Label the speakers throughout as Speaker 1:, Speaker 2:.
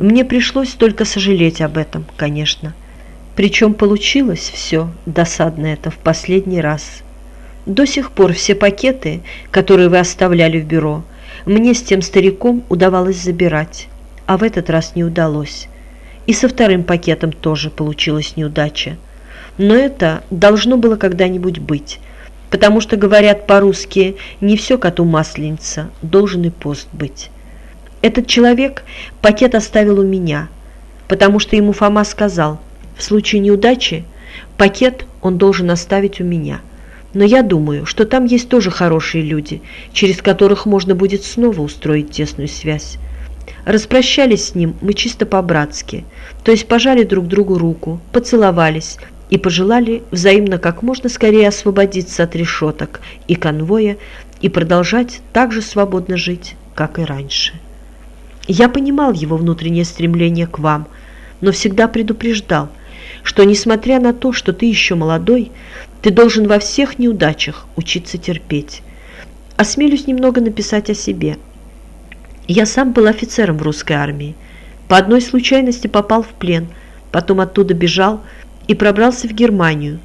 Speaker 1: Мне пришлось только сожалеть об этом, конечно. Причем получилось все, досадно это, в последний раз. До сих пор все пакеты, которые вы оставляли в бюро, мне с тем стариком удавалось забирать, а в этот раз не удалось. И со вторым пакетом тоже получилась неудача. Но это должно было когда-нибудь быть, потому что, говорят по-русски, не все коту масленица, должен и пост быть. Этот человек пакет оставил у меня, потому что ему Фома сказал, в случае неудачи пакет он должен оставить у меня. Но я думаю, что там есть тоже хорошие люди, через которых можно будет снова устроить тесную связь. Распрощались с ним мы чисто по-братски, то есть пожали друг другу руку, поцеловались и пожелали взаимно как можно скорее освободиться от решеток и конвоя и продолжать так же свободно жить, как и раньше. Я понимал его внутреннее стремление к вам, но всегда предупреждал, что, несмотря на то, что ты еще молодой, ты должен во всех неудачах учиться терпеть. Осмелюсь немного написать о себе. Я сам был офицером в русской армии. По одной случайности попал в плен, потом оттуда бежал и пробрался в Германию,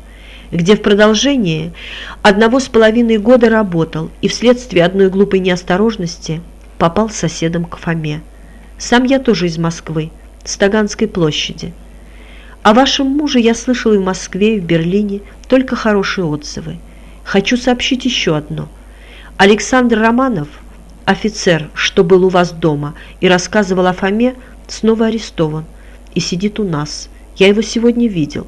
Speaker 1: где в продолжении одного с половиной года работал и вследствие одной глупой неосторожности попал соседом к Фоме. Сам я тоже из Москвы, с Таганской площади. О вашем муже я слышал и в Москве, и в Берлине только хорошие отзывы. Хочу сообщить еще одно. Александр Романов, офицер, что был у вас дома и рассказывал о Фоме, снова арестован и сидит у нас. Я его сегодня видел.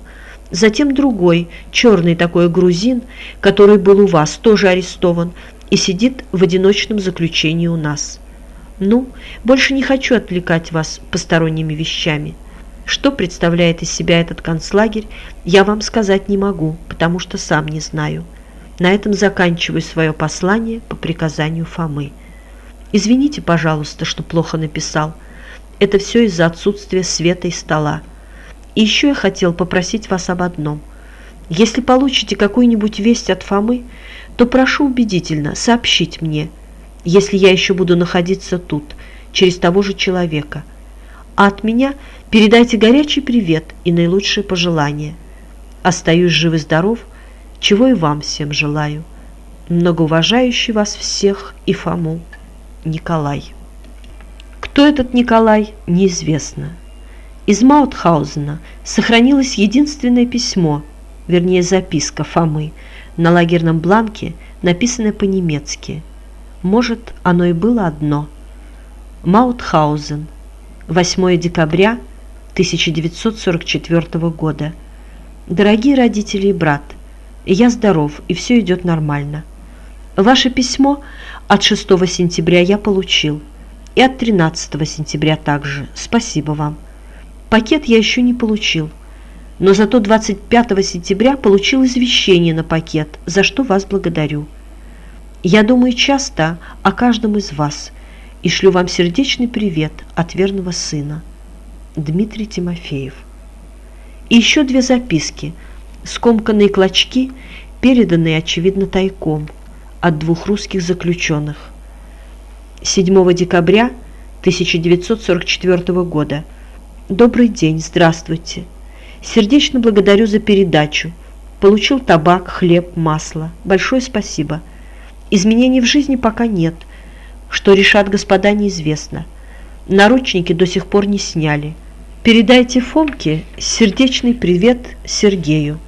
Speaker 1: Затем другой, черный такой грузин, который был у вас, тоже арестован и сидит в одиночном заключении у нас. Ну, больше не хочу отвлекать вас посторонними вещами. Что представляет из себя этот концлагерь, я вам сказать не могу, потому что сам не знаю. На этом заканчиваю свое послание по приказанию Фомы. Извините, пожалуйста, что плохо написал. Это все из-за отсутствия света и стола. И еще я хотел попросить вас об одном. Если получите какую-нибудь весть от Фомы, то прошу убедительно сообщить мне – если я еще буду находиться тут, через того же человека. А от меня передайте горячий привет и наилучшие пожелания. Остаюсь жив и здоров, чего и вам всем желаю. Многоуважающий вас всех и Фому Николай. Кто этот Николай, неизвестно. Из Маутхаузена сохранилось единственное письмо, вернее записка Фомы, на лагерном бланке, написанное по-немецки – может, оно и было одно. Маутхаузен, 8 декабря 1944 года. Дорогие родители и брат, я здоров, и все идет нормально. Ваше письмо от 6 сентября я получил, и от 13 сентября также. Спасибо вам. Пакет я еще не получил, но зато 25 сентября получил извещение на пакет, за что вас благодарю. Я думаю часто о каждом из вас и шлю вам сердечный привет от верного сына. Дмитрий Тимофеев. И еще две записки, скомканные клочки, переданные, очевидно, тайком от двух русских заключенных. 7 декабря 1944 года. Добрый день, здравствуйте. Сердечно благодарю за передачу. Получил табак, хлеб, масло. Большое спасибо. Изменений в жизни пока нет. Что решат господа, неизвестно. Наручники до сих пор не сняли. Передайте Фомке сердечный привет Сергею.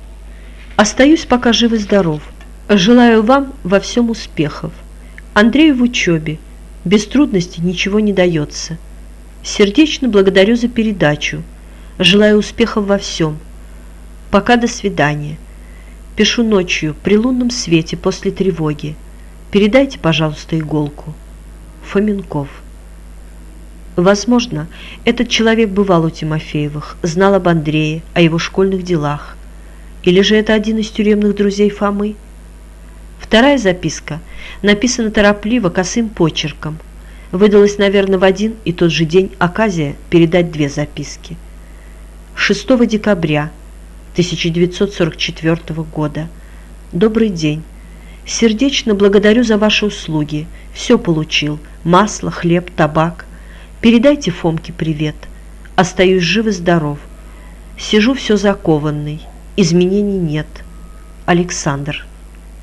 Speaker 1: Остаюсь пока жив и здоров. Желаю вам во всем успехов. Андрею в учебе. Без трудностей ничего не дается. Сердечно благодарю за передачу. Желаю успехов во всем. Пока до свидания. Пишу ночью при лунном свете после тревоги. Передайте, пожалуйста, иголку. Фоменков. Возможно, этот человек бывал у Тимофеевых, знал об Андрее, о его школьных делах. Или же это один из тюремных друзей Фомы? Вторая записка написана торопливо, косым почерком. Выдалась, наверное, в один и тот же день оказия передать две записки. 6 декабря 1944 года. Добрый день. Сердечно благодарю за ваши услуги. Все получил. Масло, хлеб, табак. Передайте Фомке привет. остаюсь жив и здоров. Сижу все закованный, изменений нет. Александр.